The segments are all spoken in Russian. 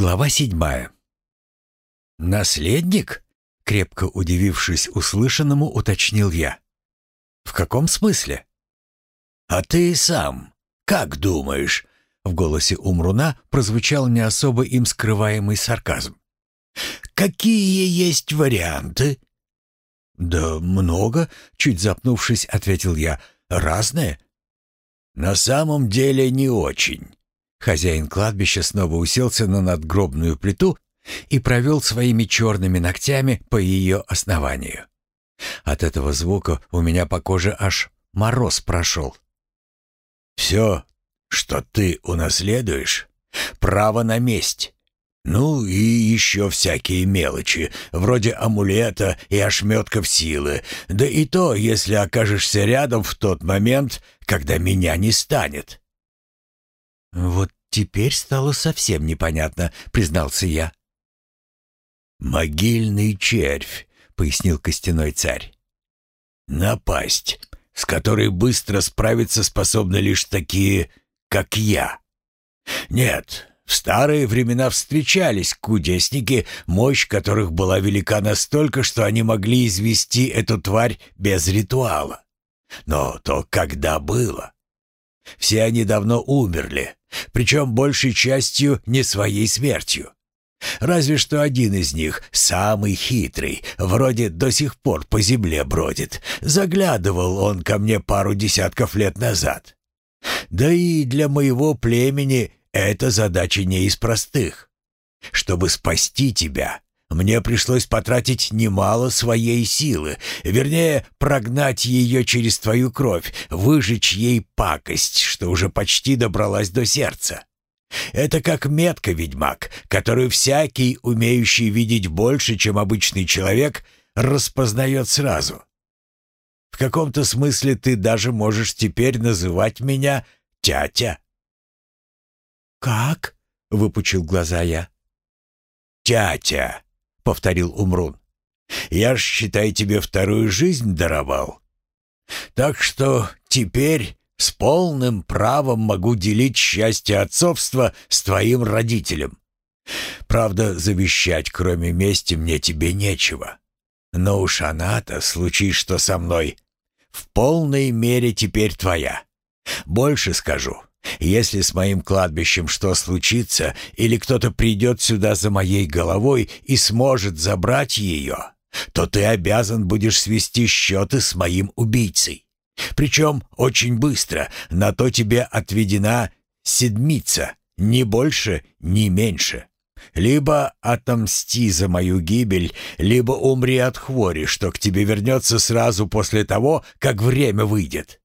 Глава седьмая. «Наследник?» — крепко удивившись услышанному, уточнил я. «В каком смысле?» «А ты сам как думаешь?» В голосе Умруна прозвучал не особо им скрываемый сарказм. «Какие есть варианты?» «Да много», — чуть запнувшись, ответил я. «Разные?» «На самом деле не очень. Хозяин кладбища снова уселся на надгробную плиту и провел своими черными ногтями по ее основанию. От этого звука у меня по коже аж мороз прошел. «Все, что ты унаследуешь, право на месть. Ну и еще всякие мелочи, вроде амулета и ошметков силы, да и то, если окажешься рядом в тот момент, когда меня не станет. «Вот теперь стало совсем непонятно», — признался я. «Могильный червь», — пояснил костяной царь. «Напасть, с которой быстро справиться способны лишь такие, как я. Нет, в старые времена встречались кудесники, мощь которых была велика настолько, что они могли извести эту тварь без ритуала. Но то когда было? Все они давно умерли, причем большей частью не своей смертью. Разве что один из них, самый хитрый, вроде до сих пор по земле бродит. Заглядывал он ко мне пару десятков лет назад. Да и для моего племени эта задача не из простых. Чтобы спасти тебя, мне пришлось потратить немало своей силы, вернее, прогнать ее через твою кровь, выжечь ей пакость, что уже почти добралась до сердца. Это как метка, ведьмак, которую всякий, умеющий видеть больше, чем обычный человек, распознает сразу. В каком-то смысле ты даже можешь теперь называть меня тятя. «Как?» — выпучил глаза я. «Тятя», — повторил Умрун. «Я ж, считай, тебе вторую жизнь даровал. Так что теперь с полным правом могу делить счастье отцовства с твоим родителем. Правда, завещать, кроме мести, мне тебе нечего. Но уж она-то, случай что со мной, в полной мере теперь твоя. Больше скажу». Если с моим кладбищем что случится, или кто-то придет сюда за моей головой и сможет забрать ее, то ты обязан будешь свести счеты с моим убийцей. Причем очень быстро, на то тебе отведена седмица, ни больше, ни меньше. Либо отомсти за мою гибель, либо умри от хвори, что к тебе вернется сразу после того, как время выйдет.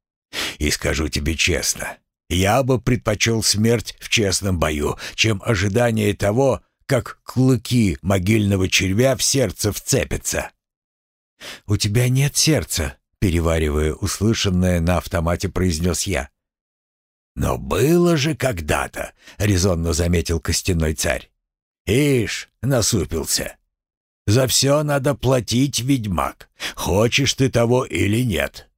И скажу тебе честно, я бы предпочел смерть в честном бою, чем ожидание того, как клыки могильного червя в сердце вцепятся. «У тебя нет сердца», — переваривая услышанное на автомате, произнес я. «Но было же когда-то», — резонно заметил костяной царь. «Ишь, насупился. За все надо платить, ведьмак, хочешь ты того или нет.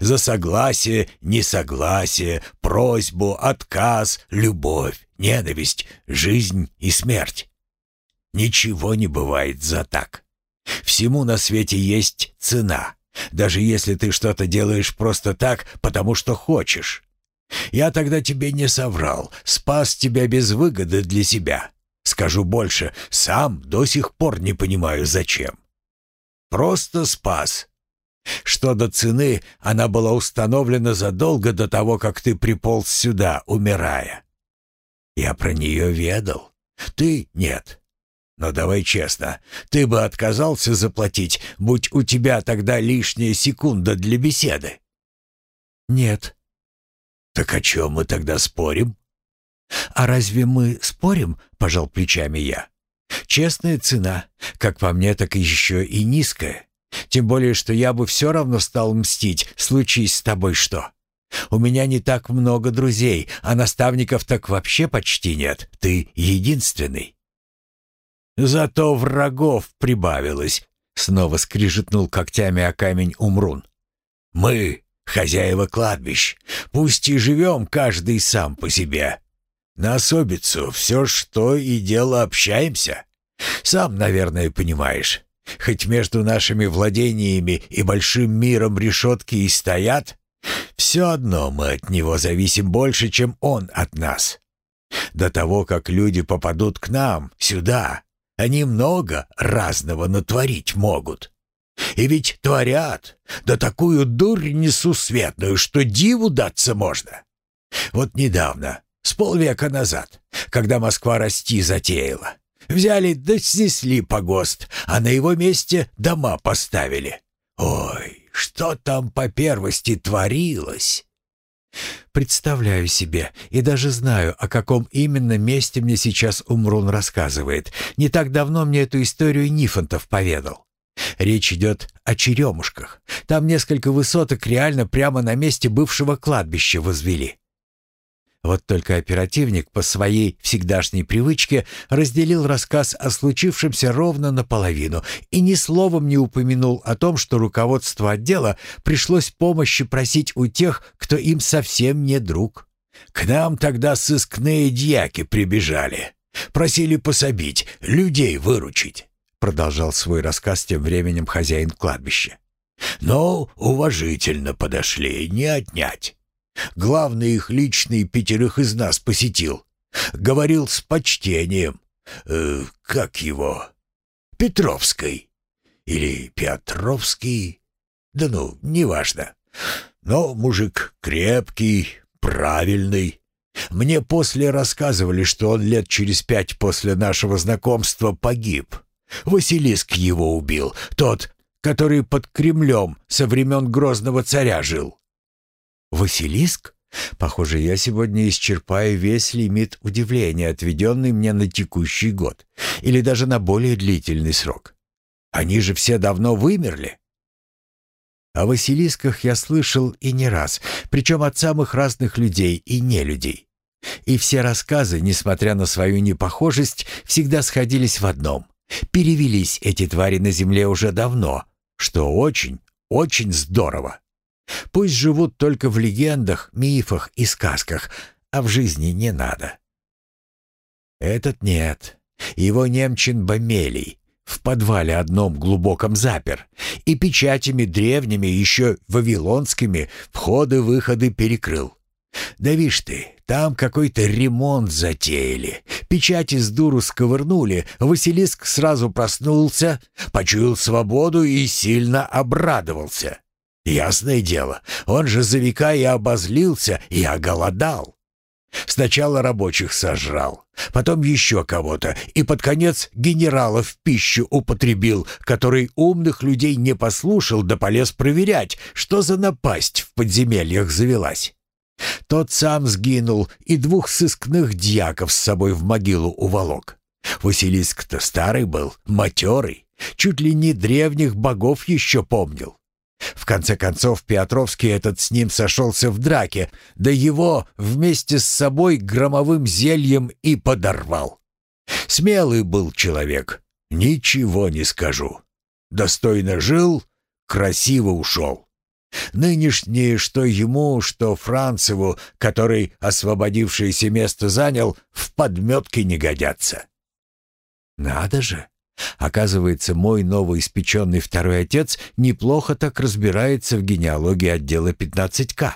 За согласие, несогласие, просьбу, отказ, любовь, ненависть, жизнь и смерть. Ничего не бывает за так. Всему на свете есть цена, даже если ты что-то делаешь просто так, потому что хочешь. Я тогда тебе не соврал, спас тебя без выгоды для себя. Скажу больше, сам до сих пор не понимаю, зачем. Просто спас, что до цены, она была установлена задолго до того, как ты приполз сюда, умирая. Я про нее ведал. Ты — нет. Но давай честно, ты бы отказался заплатить, будь у тебя тогда лишняя секунда для беседы? Нет. Так о чем мы тогда спорим? А разве мы спорим? Пожал плечами я. Честная цена, как по мне, так еще и низкая. Тем более, что я бы все равно стал мстить, случись с тобой что. У меня не так много друзей, а наставников так вообще почти нет. Ты единственный. Зато врагов прибавилось, снова скрижетнул когтями о камень Умрун. Мы, хозяева кладбищ, пусть и живем каждый сам по себе. На особицу все что и дело общаемся. Сам, наверное, понимаешь. Хоть между нашими владениями и большим миром решетки и стоят, все одно мы от него зависим больше, чем он от нас. До того, как люди попадут к нам, сюда, они много разного натворить могут. И ведь творят, да такую дурь несусветную, что диву даться можно. Вот недавно, с полвека назад, когда Москва расти затеяла, взяли да снесли погост, а на его месте дома поставили. Ой, что там по первости творилось? Представляю себе и даже знаю, о каком именно месте мне сейчас Умрун рассказывает. Не так давно мне эту историю Нифонтов поведал. Речь идет о черемушках. Там несколько высоток реально прямо на месте бывшего кладбища возвели. Вот только оперативник по своей всегдашней привычке разделил рассказ о случившемся ровно наполовину и ни словом не упомянул о том, что руководство отдела пришлось помощи просить у тех, кто им совсем не друг. К нам тогда сыскные дьяки прибежали. Просили пособить, людей выручить, продолжал свой рассказ тем временем хозяин кладбища. Но уважительно подошли, не отнять. Главный их личный пятерых из нас посетил. Говорил с почтением. Э, как его? Петровской. Или Петровский. Да ну, неважно. Но мужик крепкий, правильный. Мне после рассказывали, что он лет через пять после нашего знакомства погиб. Василиск его убил, тот, который под Кремлем со времен Грозного царя жил. «Василиск? Похоже, я сегодня исчерпаю весь лимит удивления, отведенный мне на текущий год, или даже на более длительный срок. Они же все давно вымерли». О Василисках я слышал и не раз, причем от самых разных людей и не людей. И все рассказы, несмотря на свою непохожесть, всегда сходились в одном. Перевелись эти твари на земле уже давно, что очень, очень здорово. Пусть живут только в легендах, мифах и сказках, а в жизни не надо. Этот нет. Его немчин Бомелий в подвале одном глубоком запер, и печатями древними, еще вавилонскими, входы-выходы перекрыл. Да вишь ты, там какой-то ремонт затеяли. Печати с дуру сковырнули, Василиск сразу проснулся, почуял свободу и сильно обрадовался. Ясное дело, он же за века и обозлился, и оголодал. Сначала рабочих сожрал, потом еще кого-то, и под конец генерала в пищу употребил, который умных людей не послушал да полез проверять, что за напасть в подземельях завелась. Тот сам сгинул и двух сыскных дьяков с собой в могилу уволок. Василиск-то старый был, матерый, чуть ли не древних богов еще помнил. В конце концов, Петровский этот с ним сошелся в драке, да его вместе с собой громовым зельем и подорвал. Смелый был человек, ничего не скажу. Достойно жил, красиво ушел. Нынешние, что ему, что Францеву, который освободившееся место занял, в подметке не годятся. Надо же! Оказывается, мой новоиспеченный второй отец неплохо так разбирается в генеалогии отдела 15К.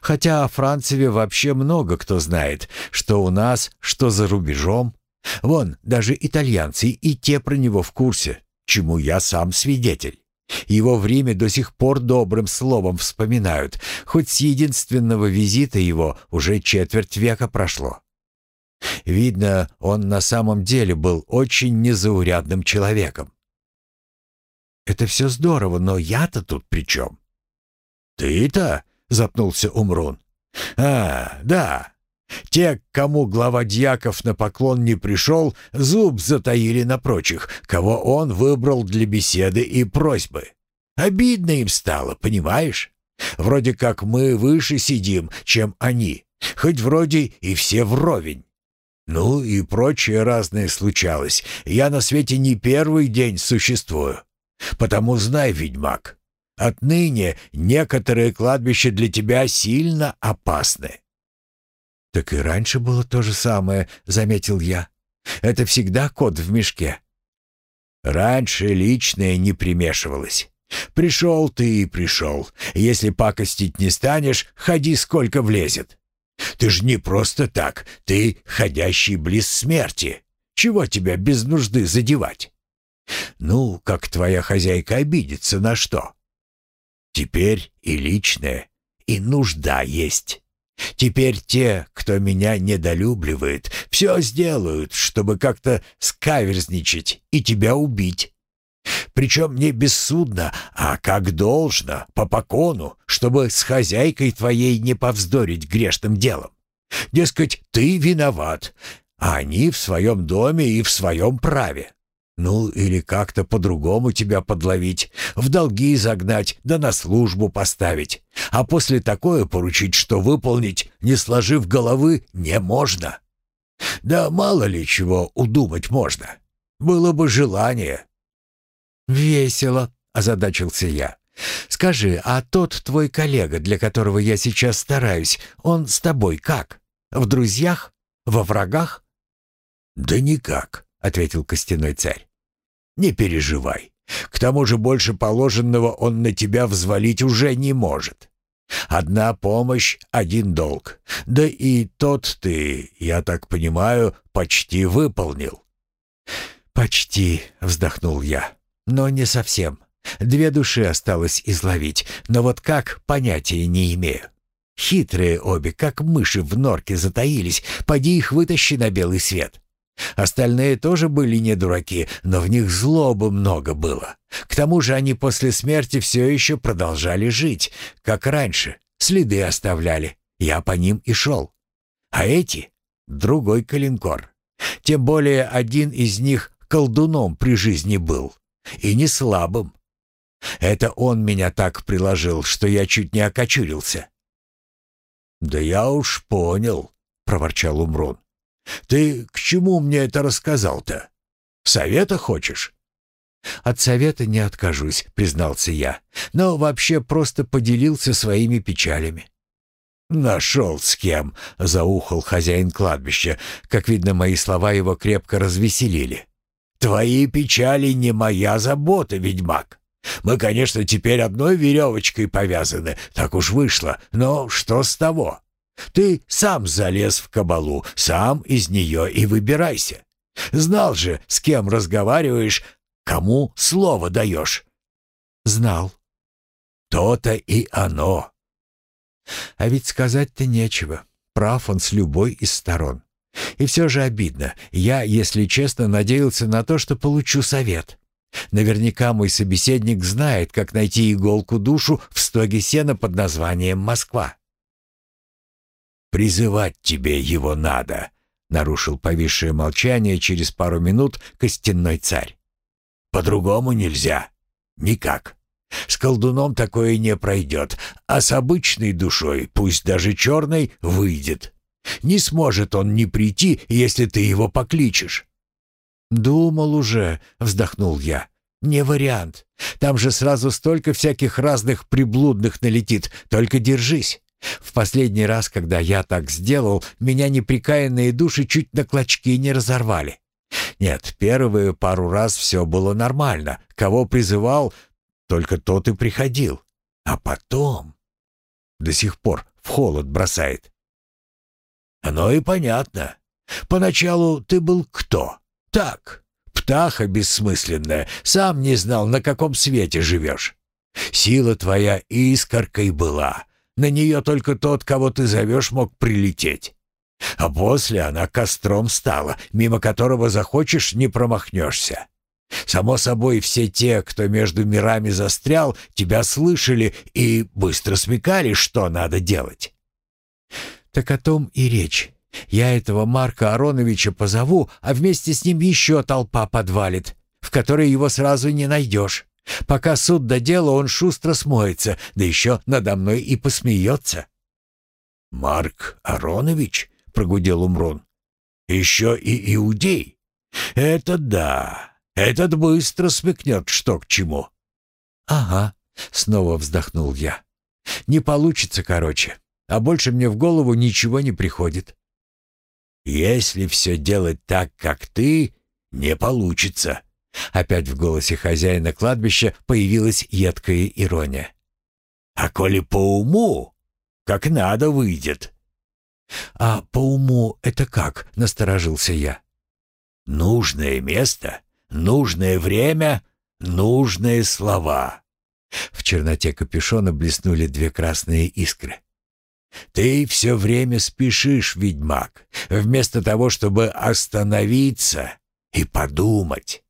Хотя о Францеве вообще много кто знает, что у нас, что за рубежом. Вон, даже итальянцы и те про него в курсе, чему я сам свидетель. Его в Риме до сих пор добрым словом вспоминают, хоть с единственного визита его уже четверть века прошло. Видно, он на самом деле был очень незаурядным человеком. «Это все здорово, но я-то тут при чем?» «Ты-то?» — запнулся Умрун. «А, да. Те, кому глава дьяков на поклон не пришел, зуб затаили на прочих, кого он выбрал для беседы и просьбы. Обидно им стало, понимаешь? Вроде как мы выше сидим, чем они, хоть вроде и все вровень. Ну и прочее разное случалось. Я на свете не первый день существую. Потому знай, ведьмак, отныне некоторые кладбища для тебя сильно опасны. «Так и раньше было то же самое», — заметил я. «Это всегда кот в мешке». «Раньше личное не примешивалось. Пришел ты и пришел. Если пакостить не станешь, ходи сколько влезет. Ты ж не просто так, ты ходящий близ смерти. Чего тебя без нужды задевать? Ну, как твоя хозяйка обидится на что? Теперь и личное, и нужда есть. Теперь те, кто меня недолюбливает, все сделают, чтобы как-то скаверзничать и тебя убить. Причем не бессудно, а как должно, по покону, чтобы с хозяйкой твоей не повздорить грешным делом. Дескать, ты виноват, а они в своем доме и в своем праве. Ну, или как-то по-другому тебя подловить, в долги загнать, да на службу поставить. А после такое поручить, что выполнить, не сложив головы, не можно. Да мало ли чего удумать можно. Было бы желание. «Весело», — озадачился я. «Скажи, а тот твой коллега, для которого я сейчас стараюсь, он с тобой как? В друзьях? Во врагах?» «Да никак», — ответил костяной царь. «Не переживай. К тому же больше положенного он на тебя взвалить уже не может. Одна помощь, один долг. Да и тот ты, я так понимаю, почти выполнил». «Почти», — вздохнул я. Но не совсем. Две души осталось изловить, но вот как, понятия не имею. Хитрые обе, как мыши в норке затаились, поди их вытащи на белый свет. Остальные тоже были не дураки, но в них злобы много было. К тому же они после смерти все еще продолжали жить, как раньше, следы оставляли. Я по ним и шел. А эти — другой калинкор. Тем более один из них колдуном при жизни был. И не слабым. Это он меня так приложил, что я чуть не окочурился. «Да я уж понял», — проворчал Умрун. «Ты к чему мне это рассказал-то? Совета хочешь?» «От совета не откажусь», — признался я, «но вообще просто поделился своими печалями». «Нашел с кем», — заухал хозяин кладбища. Как видно, мои слова его крепко развеселили. Твои печали не моя забота, ведьмак. Мы, конечно, теперь одной веревочкой повязаны, так уж вышло, но что с того? Ты сам залез в кабалу, сам из нее и выбирайся. Знал же, с кем разговариваешь, кому слово даешь. Знал. То-то и оно. А ведь сказать-то нечего. Прав он с любой из сторон. И все же обидно. Я, если честно, надеялся на то, что получу совет. Наверняка мой собеседник знает, как найти иголку-душу в стоге сена под названием «Москва». «Призывать тебе его надо», — нарушил повисшее молчание через пару минут костяной царь. «По-другому нельзя. Никак. С колдуном такое не пройдет, а с обычной душой, пусть даже черной, выйдет. Не сможет он не прийти, если ты его покличешь». «Думал уже», — вздохнул я. «Не вариант. Там же сразу столько всяких разных приблудных налетит. Только держись. В последний раз, когда я так сделал, меня неприкаянные души чуть на клочки не разорвали. Нет, первые пару раз все было нормально. Кого призывал, только тот и приходил. А потом... До сих пор в холод бросает. Оно и понятно. Поначалу ты был кто? Так, птаха бессмысленная, сам не знал, на каком свете живешь. Сила твоя искоркой была. На нее только тот, кого ты зовешь, мог прилететь. А после она костром стала, мимо которого захочешь, не промахнешься. Само собой, все те, кто между мирами застрял, тебя слышали и быстро смекали, что надо делать. Так о том и речь. Я этого Марка Ароновича позову, а вместе с ним еще толпа подвалит, в которой его сразу не найдешь. Пока суд до дела, он шустро смоется, да еще надо мной и посмеется». «Марк Аронович?» — прогудел Умрон. «Еще и иудей? Это да, этот быстро смекнет, что к чему». «Ага», — снова вздохнул я. «Не получится, короче. А больше мне в голову ничего не приходит. Если все делать так, как ты, не получится». Опять в голосе хозяина кладбища появилась едкая ирония. «А коли по уму, как надо выйдет». «А по уму это как?» — насторожился я. «Нужное место, нужное время, нужные слова». В черноте капюшона блеснули две красные искры. «Ты все время спешишь, ведьмак, вместо того, чтобы остановиться и подумать.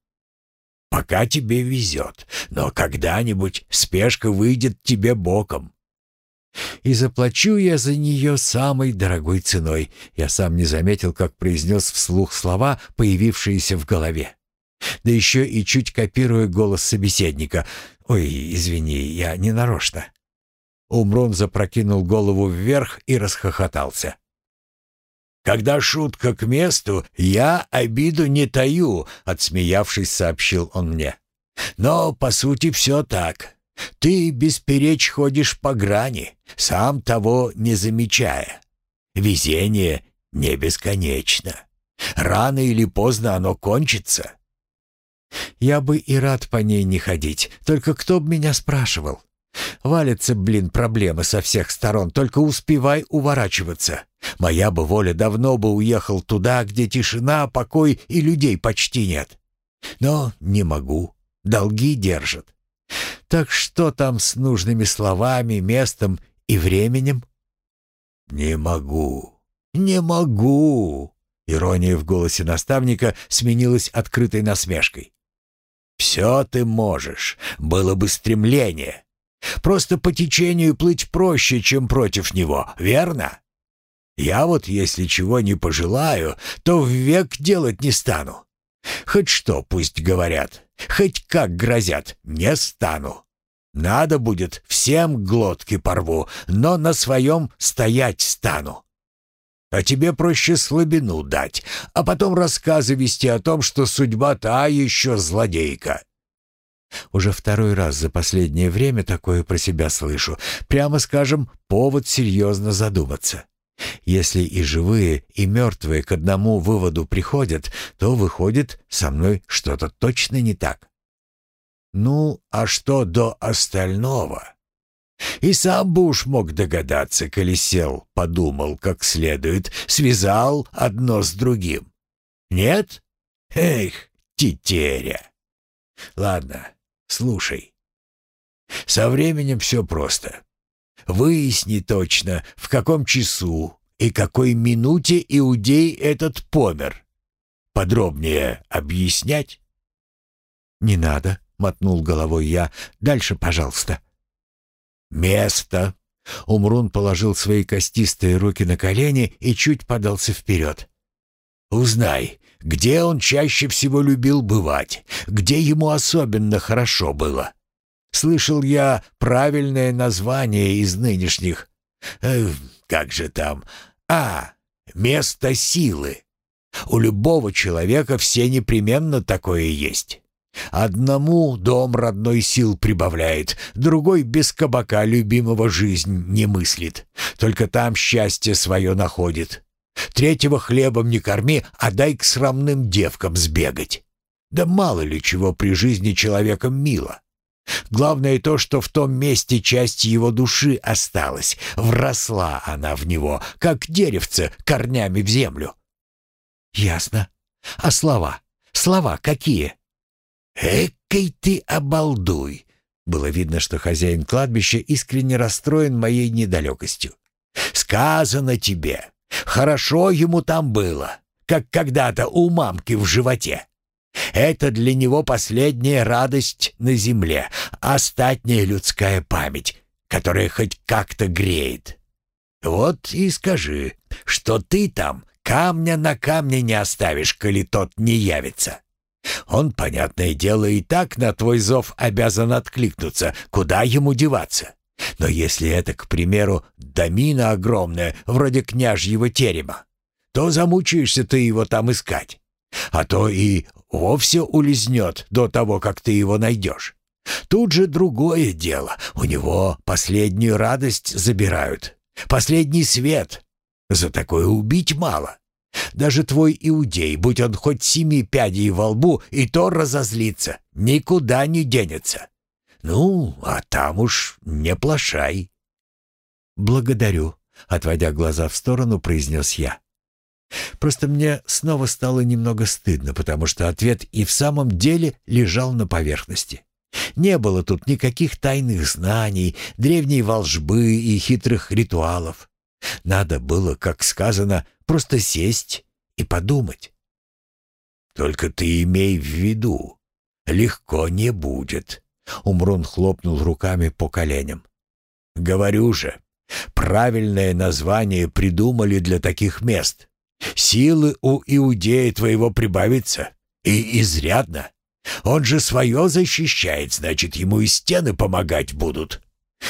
Пока тебе везет, но когда-нибудь спешка выйдет тебе боком. И заплачу я за нее самой дорогой ценой. Я сам не заметил, как произнес вслух слова, появившиеся в голове. Да еще и чуть копируя голос собеседника. «Ой, извини, я не нарочно». Умрон запрокинул голову вверх и расхохотался. «Когда шутка к месту, я обиду не таю», — отсмеявшись, сообщил он мне. «Но, по сути, все так. Ты бесперечь ходишь по грани, сам того не замечая. Везение не бесконечно. Рано или поздно оно кончится». «Я бы и рад по ней не ходить, только кто б меня спрашивал?» Валятся, блин, проблемы со всех сторон, только успевай уворачиваться. Моя бы воля давно бы уехал туда, где тишина, покой и людей почти нет. Но не могу, долги держат. Так что там с нужными словами, местом и временем? «Не могу, не могу!» Ирония в голосе наставника сменилась открытой насмешкой. «Все ты можешь, было бы стремление. Просто по течению плыть проще, чем против него, верно? Я вот, если чего не пожелаю, то век делать не стану. Хоть что пусть говорят, хоть как грозят, не стану. Надо будет, всем глотки порву, но на своем стоять стану. А тебе проще слабину дать, а потом рассказы вести о том, что судьба та еще злодейка. Уже второй раз за последнее время такое про себя слышу. Прямо скажем, повод серьезно задуматься. Если и живые, и мертвые к одному выводу приходят, то выходит, со мной что-то точно не так. Ну, а что до остального? И сам бы уж мог догадаться, коли сел, подумал как следует, связал одно с другим. Нет? Эх, тетеря. Ладно, Слушай. Со временем все просто. Выясни точно, в каком часу и какой минуте иудей этот помер. Подробнее объяснять? «Не надо», — мотнул головой я. «Дальше, пожалуйста». «Место». Умрун положил свои костистые руки на колени и чуть подался вперед. «Узнай, где он чаще всего любил бывать? Где ему особенно хорошо было? Слышал я правильное название из нынешних. Э, как же там? А, место силы. У любого человека все непременно такое есть. Одному дом родной сил прибавляет, другой без кабака любимого жизнь не мыслит. Только там счастье свое находит. Третьего хлебом не корми, а дай к срамным девкам сбегать. Да мало ли чего при жизни человеком мило. Главное то, что в том месте часть его души осталась. Вросла она в него, как деревце корнями в землю. Ясно. А слова? Слова какие? Экой ты обалдуй. Было видно, что хозяин кладбища искренне расстроен моей недалекостью. Сказано тебе, Хорошо ему там было, как когда-то у мамки в животе. Это для него последняя радость на земле, остатняя людская память, которая хоть как-то греет. Вот и скажи, что ты там камня на камне не оставишь, коли тот не явится. Он, понятное дело, и так на твой зов обязан откликнуться, куда ему деваться. Но если это, к примеру, домина огромная, вроде княжьего терема, то замучаешься ты его там искать. А то и вовсе улизнет до того, как ты его найдешь. Тут же другое дело. У него последнюю радость забирают. Последний свет. За такое убить мало. Даже твой иудей, будь он хоть семи пядей во лбу, и то разозлится, никуда не денется. Ну, а там уж не плашай». «Благодарю», — отводя глаза в сторону, произнес я. Просто мне снова стало немного стыдно, потому что ответ и в самом деле лежал на поверхности. Не было тут никаких тайных знаний, древней волжбы и хитрых ритуалов. Надо было, как сказано, просто сесть и подумать. «Только ты имей в виду, легко не будет», — Умрун хлопнул руками по коленям. «Говорю же, правильное название придумали для таких мест. Силы у иудея твоего прибавится, и изрядно. Он же свое защищает, значит, ему и стены помогать будут.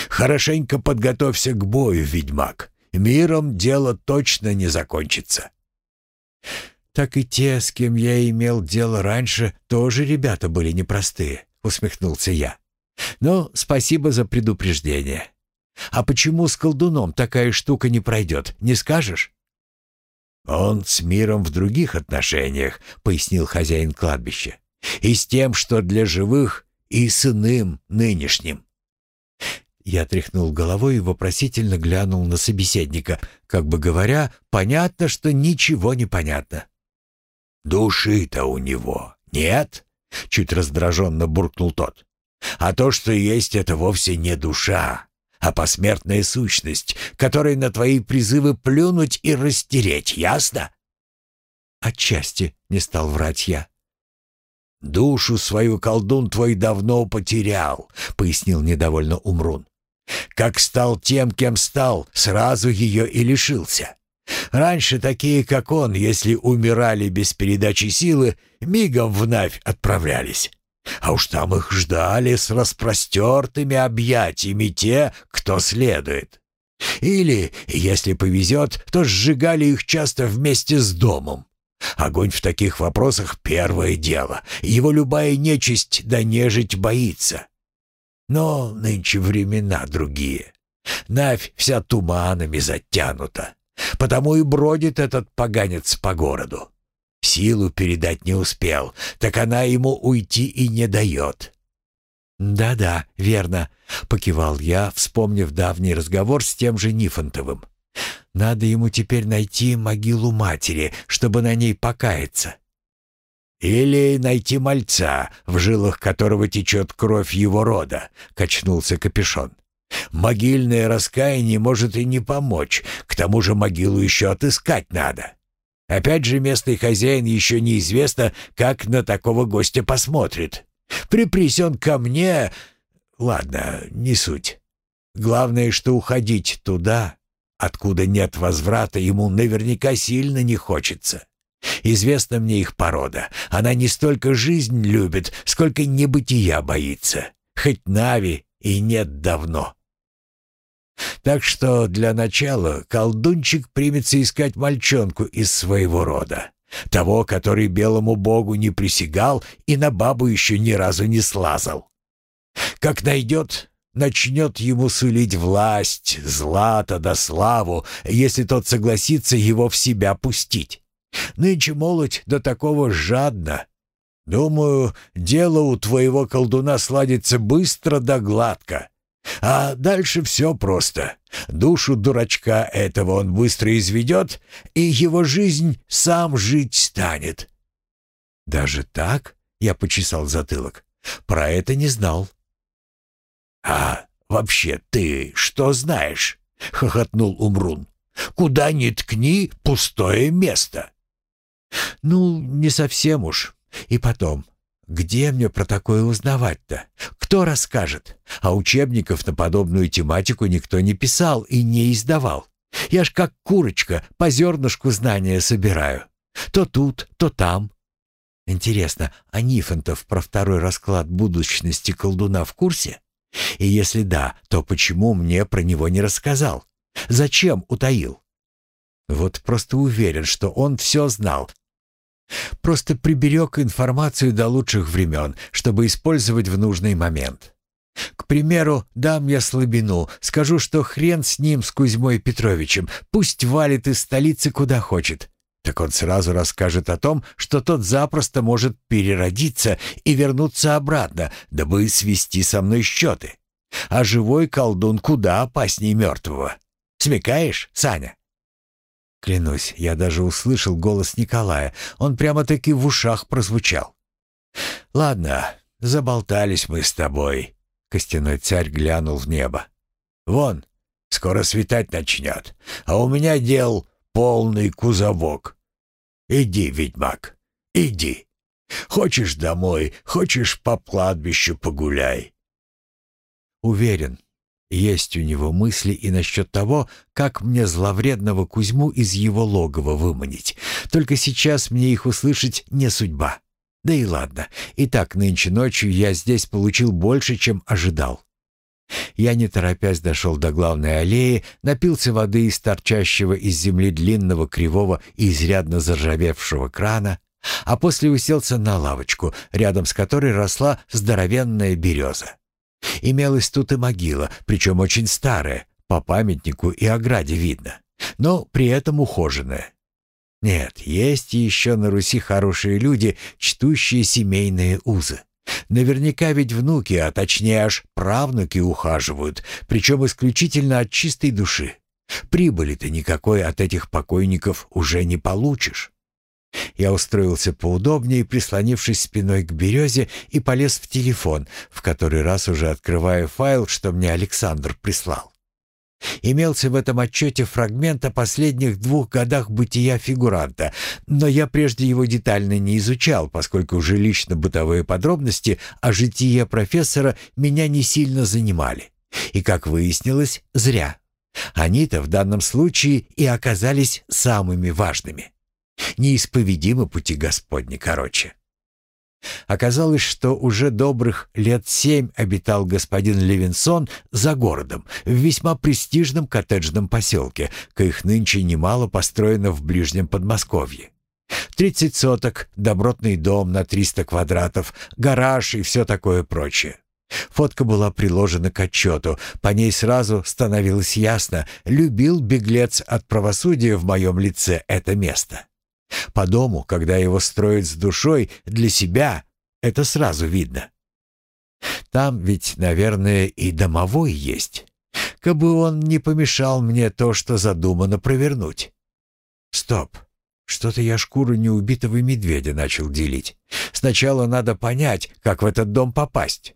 Хорошенько подготовься к бою, ведьмак. Миром дело точно не закончится. Так и те, с кем я имел дело раньше, тоже ребята были непростые, усмехнулся я. Но спасибо за предупреждение. А почему с колдуном такая штука не пройдет, не скажешь? «Он с миром в других отношениях», — пояснил хозяин кладбища. «И с тем, что для живых, и с иным нынешним». Я тряхнул головой и вопросительно глянул на собеседника, как бы говоря, понятно, что ничего не понятно. «Души-то у него нет?» — чуть раздраженно буркнул тот. «А то, что есть, это вовсе не душа, а посмертная сущность, которой на твои призывы плюнуть и растереть, ясно?» «Отчасти», — не стал врать я. «Душу свою колдун твой давно потерял», — пояснил недовольно Умрун. «Как стал тем, кем стал, сразу ее и лишился. Раньше такие, как он, если умирали без передачи силы, мигом вновь отправлялись. А уж там их ждали с распростертыми объятиями те, кто следует. Или, если повезет, то сжигали их часто вместе с домом. Огонь в таких вопросах — первое дело. Его любая нечисть да нежить боится. Но нынче времена другие. Навь вся туманами затянута. Потому и бродит этот поганец по городу. Силу передать не успел, так она ему уйти и не дает. «Да-да, верно», — покивал я, вспомнив давний разговор с тем же Нифонтовым. «Надо ему теперь найти могилу матери, чтобы на ней покаяться». «Или найти мальца, в жилах которого течет кровь его рода», — качнулся капюшон. «Могильное раскаяние может и не помочь, к тому же могилу еще отыскать надо. Опять же, местный хозяин еще неизвестно, как на такого гостя посмотрит. Припрись он ко мне... Ладно, не суть. Главное, что уходить туда, откуда нет возврата, ему наверняка сильно не хочется. Известна мне их порода. Она не столько жизнь любит, сколько небытия боится. Хоть Нави и нет давно. Так что для начала колдунчик примется искать мальчонку из своего рода. Того, который белому богу не присягал и на бабу еще ни разу не слазал. Как найдет, начнет ему сулить власть, злато да славу, если тот согласится его в себя пустить. Нынче молодь до такого жадно. Думаю, дело у твоего колдуна сладится быстро да гладко. А дальше все просто. Душу дурачка этого он быстро изведет, и его жизнь сам жить станет. «Даже так?» — я почесал затылок. «Про это не знал». «А вообще ты что знаешь?» — хохотнул Умрун. «Куда ни ткни, пустое место». «Ну, не совсем уж. И потом, где мне про такое узнавать-то? Кто расскажет? А учебников на подобную тематику никто не писал и не издавал. Я ж как курочка по зернышку знания собираю. То тут, то там. Интересно, а Нифонтов про второй расклад будущности колдуна в курсе? И если да, то почему мне про него не рассказал? Зачем утаил? Вот просто уверен, что он все знал, Просто приберег информацию до лучших времен, чтобы использовать в нужный момент. К примеру, дам я слабину, скажу, что хрен с ним, с Кузьмой Петровичем, пусть валит из столицы куда хочет. так он сразу расскажет о том, что тот запросто может переродиться и вернуться обратно, дабы свести со мной счеты. А живой колдун куда опаснее мертвого. Смекаешь, Саня?» Клянусь, я даже услышал голос Николая. Он прямо-таки в ушах прозвучал. «Ладно, заболтались мы с тобой», — костяной царь глянул в небо. «Вон, скоро светать начнет, а у меня дел полный кузовок. Иди, ведьмак, иди. Хочешь домой, хочешь по кладбищу погуляй». Уверен, есть у него мысли и насчет того, как мне зловредного Кузьму из его логова выманить. Только сейчас мне их услышать не судьба. Да и ладно, и так нынче ночью я здесь получил больше, чем ожидал. Я, не торопясь, дошел до главной аллеи, напился воды из торчащего из земли длинного, кривого и изрядно заржавевшего крана, а после уселся на лавочку, рядом с которой росла здоровенная береза. Имелась тут и могила, причем очень старая, по памятнику и ограде видно, но при этом ухоженная. Нет, есть еще на Руси хорошие люди, чтущие семейные узы. Наверняка ведь внуки, а точнее аж правнуки ухаживают, причем исключительно от чистой души. Прибыли-то никакой от этих покойников уже не получишь. Я устроился поудобнее, прислонившись спиной к березе, и полез в телефон, в который раз уже открывая файл, что мне Александр прислал. Имелся в этом отчете фрагмент о последних двух годах бытия фигуранта, но я прежде его детально не изучал, поскольку жилищно-бытовые подробности о житии профессора меня не сильно занимали. И, как выяснилось, зря. Они-то в данном случае и оказались самыми важными. Неисповедимы пути Господни, короче. Оказалось, что уже добрых лет семь обитал господин Левинсон за городом, в весьма престижном коттеджном поселке, коих нынче немало построено в ближнем Подмосковье. Тридцать соток, добротный дом на триста квадратов, гараж и все такое прочее. Фотка была приложена к отчету. По ней сразу становилось ясно, любил беглец от правосудия в моем лице это место. По дому, когда его строят с душой, для себя, это сразу видно. Там ведь, наверное, и домовой есть. Кабы он не помешал мне то, что задумано провернуть. Стоп. Что-то я шкуру неубитого медведя начал делить. Сначала надо понять, как в этот дом попасть.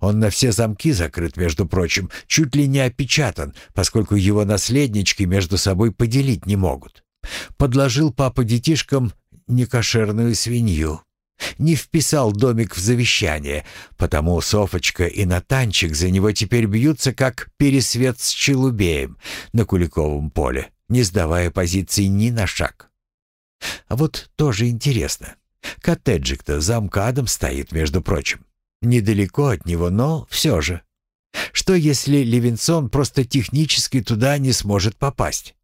Он на все замки закрыт, между прочим, чуть ли не опечатан, поскольку его наследнички между собой поделить не могут. Подложил папа детишкам некошерную свинью. Не вписал домик в завещание, потому Софочка и Натанчик за него теперь бьются, как пересвет с Челубеем на Куликовом поле, не сдавая позиций ни на шаг. А вот тоже интересно. Коттеджик-то за МКАДом стоит, между прочим. Недалеко от него, но все же. Что если Левинсон просто технически туда не сможет попасть?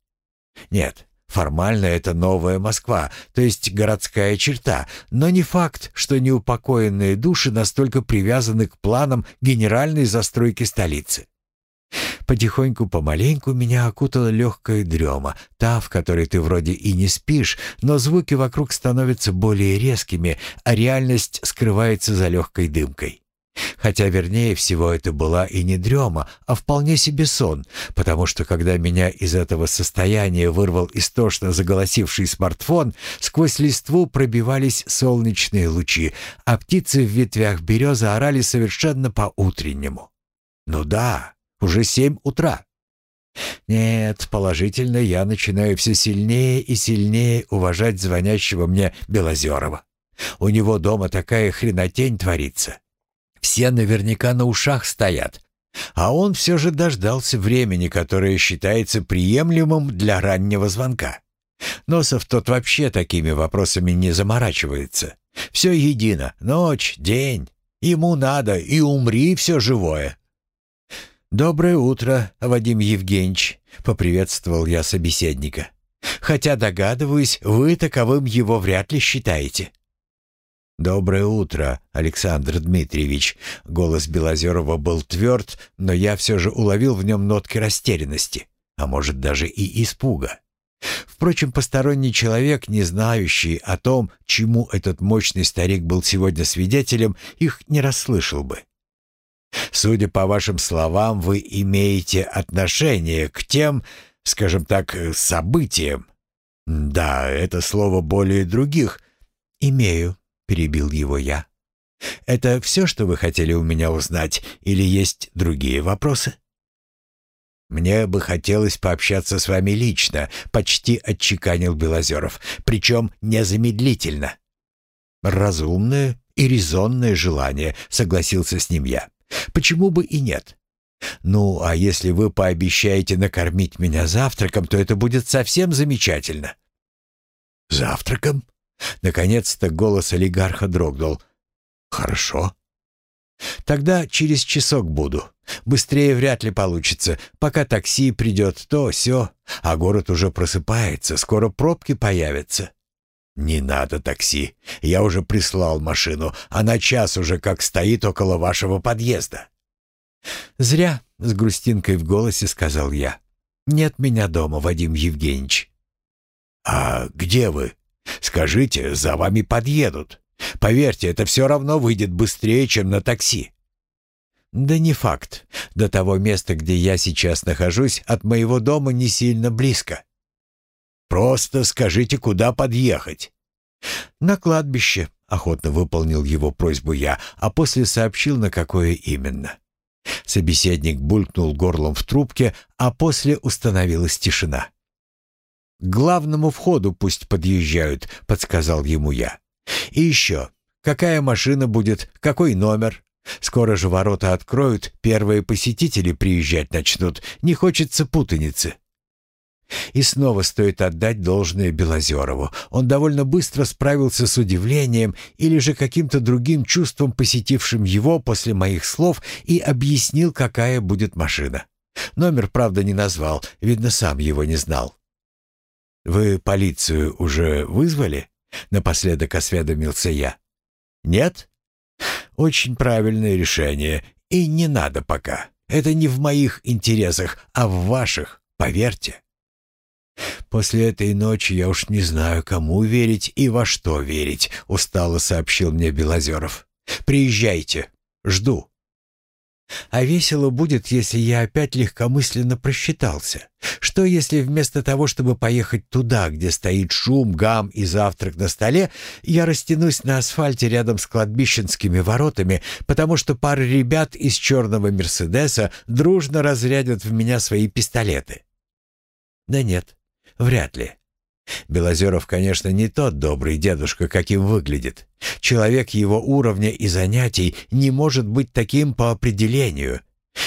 Нет, Формально это новая Москва, то есть городская черта, но не факт, что неупокоенные души настолько привязаны к планам генеральной застройки столицы. Потихоньку, помаленьку меня окутала легкая дрема, та, в которой ты вроде и не спишь, но звуки вокруг становятся более резкими, а реальность скрывается за легкой дымкой. Хотя, вернее всего, это была и не дрема, а вполне себе сон, потому что, когда меня из этого состояния вырвал истошно заголосивший смартфон, сквозь листву пробивались солнечные лучи, а птицы в ветвях березы орали совершенно по-утреннему. Ну да, уже семь утра. Нет, положительно я начинаю все сильнее и сильнее уважать звонящего мне Белозерова. У него дома такая хренотень творится. Все наверняка на ушах стоят. А он все же дождался времени, которое считается приемлемым для раннего звонка. Носов тот вообще такими вопросами не заморачивается. Все едино, ночь, день. Ему надо, и умри все живое. «Доброе утро, Вадим Евгеньевич», — поприветствовал я собеседника. «Хотя, догадываюсь, вы таковым его вряд ли считаете». «Доброе утро, Александр Дмитриевич!» Голос Белозерова был тверд, но я все же уловил в нем нотки растерянности, а может даже и испуга. Впрочем, посторонний человек, не знающий о том, чему этот мощный старик был сегодня свидетелем, их не расслышал бы. Судя по вашим словам, вы имеете отношение к тем, скажем так, событиям. Да, это слово более других. Имею, перебил его я. Это все, что вы хотели у меня узнать, или есть другие вопросы? «Мне бы хотелось пообщаться с вами лично», — почти отчеканил Белозеров, «причем незамедлительно». «Разумное и резонное желание», — согласился с ним я. «Почему бы и нет? Ну, а если вы пообещаете накормить меня завтраком, то это будет совсем замечательно». «Завтраком?» Наконец-то голос олигарха дрогнул. «Хорошо. Тогда через часок буду. Быстрее вряд ли получится. Пока такси придет, то все, а город уже просыпается, скоро пробки появятся. Не надо такси. Я уже прислал машину. Она час уже как стоит около вашего подъезда. Зря, с грустинкой в голосе сказал я. Нет меня дома, Вадим Евгеньевич. А где вы? Скажите, за вами подъедут. Поверьте, это все равно выйдет быстрее, чем на такси. Да не факт. До того места, где я сейчас нахожусь, от моего дома не сильно близко. Просто скажите, куда подъехать. На кладбище, охотно выполнил его просьбу я, а после сообщил, на какое именно. Собеседник булькнул горлом в трубке, а после установилась тишина. «К главному входу пусть подъезжают», — подсказал ему я. «И еще, какая машина будет, какой номер?» Скоро же ворота откроют, первые посетители приезжать начнут. Не хочется путаницы. И снова стоит отдать должное Белозерову. Он довольно быстро справился с удивлением или же каким-то другим чувством, посетившим его после моих слов, и объяснил, какая будет машина. Номер, правда, не назвал, видно, сам его не знал. «Вы полицию уже вызвали?» — напоследок осведомился я. «Нет?» «Очень правильное решение, и не надо пока. Это не в моих интересах, а в ваших, поверьте». «После этой ночи я уж не знаю, кому верить и во что верить», — устало сообщил мне Белозеров. «Приезжайте. Жду». А весело будет, если я опять легкомысленно просчитался. Что если вместо того, чтобы поехать туда, где стоит шум, гам и завтрак на столе, я растянусь на асфальте рядом с кладбищенскими воротами, потому что пара ребят из черного «Мерседеса» дружно разрядят в меня свои пистолеты? Да нет, вряд ли. Белозеров, конечно, не тот добрый дедушка, каким выглядит. Человек его уровня и занятий не может быть таким по определению.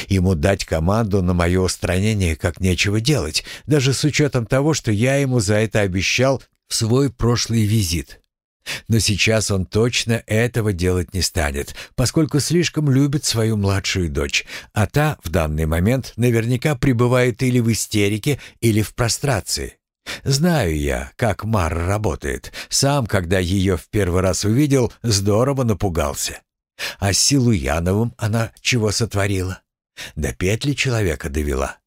Ему дать команду на мое устранение как нечего делать, даже с учетом того, что я ему за это обещал в свой прошлый визит. Но сейчас он точно этого делать не станет, поскольку слишком любит свою младшую дочь, а та в данный момент наверняка пребывает или в истерике, или в прострации. Знаю я, как Мар работает. Сам, когда ее в первый раз увидел, здорово напугался. А с Силуяновым она чего сотворила? До петли человека довела.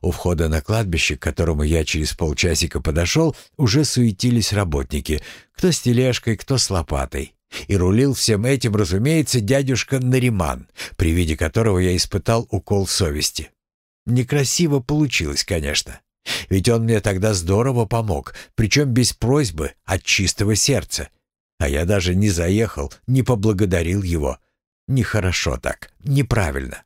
У входа на кладбище, к которому я через полчасика подошел, уже суетились работники, кто с тележкой, кто с лопатой. И рулил всем этим, разумеется, дядюшка Нариман, при виде которого я испытал укол совести. Некрасиво получилось, конечно. Ведь он мне тогда здорово помог, причем без просьбы, от чистого сердца. А я даже не заехал, не поблагодарил его. Нехорошо так, неправильно.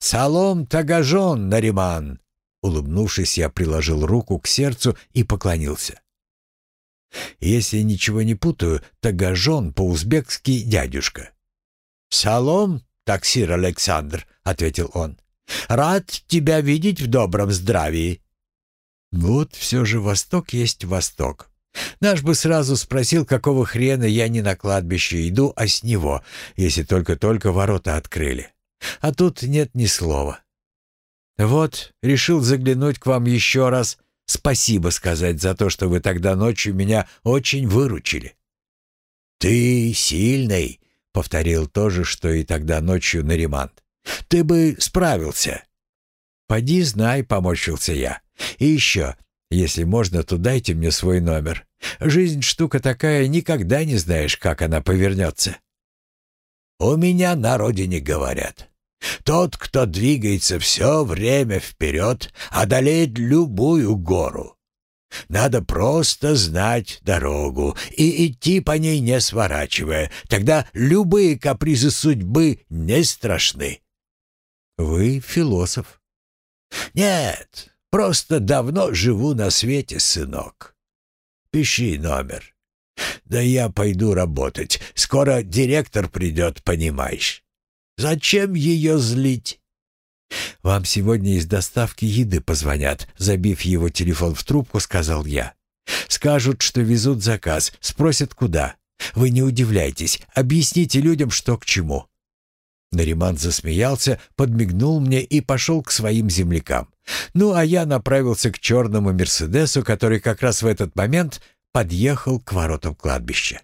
«Салом тагажон, Нариман!» Улыбнувшись, я приложил руку к сердцу и поклонился. Если ничего не путаю, тагажон по-узбекски дядюшка. «Салом, таксир Александр», — ответил он. Рад тебя видеть в добром здравии». Вот все же Восток есть Восток. Наш бы сразу спросил, какого хрена я не на кладбище иду, а с него, если только-только ворота открыли. А тут нет ни слова. Вот, решил заглянуть к вам еще раз, спасибо сказать за то, что вы тогда ночью меня очень выручили. «Ты сильный», — повторил то же, что и тогда ночью Наримант. Ты бы справился. «Поди знай», — поморщился я. «И еще, если можно, то дайте мне свой номер. Жизнь штука такая, никогда не знаешь, как она повернется». «У меня на родине говорят. Тот, кто двигается все время вперед, одолеет любую гору. Надо просто знать дорогу и идти по ней не сворачивая. Тогда любые капризы судьбы не страшны». «Вы философ». «Нет, просто давно живу на свете, сынок. Пиши номер. Да я пойду работать. Скоро директор придет, понимаешь. Зачем ее злить?» «Вам сегодня из доставки еды позвонят», — забив его телефон в трубку, сказал я. «Скажут, что везут заказ, спросят, куда. Вы не удивляйтесь, объясните людям, что к чему». Нариман засмеялся, подмигнул мне и пошел к своим землякам. Ну, а я направился к черному «Мерседесу», который как раз в этот момент подъехал к воротам кладбища.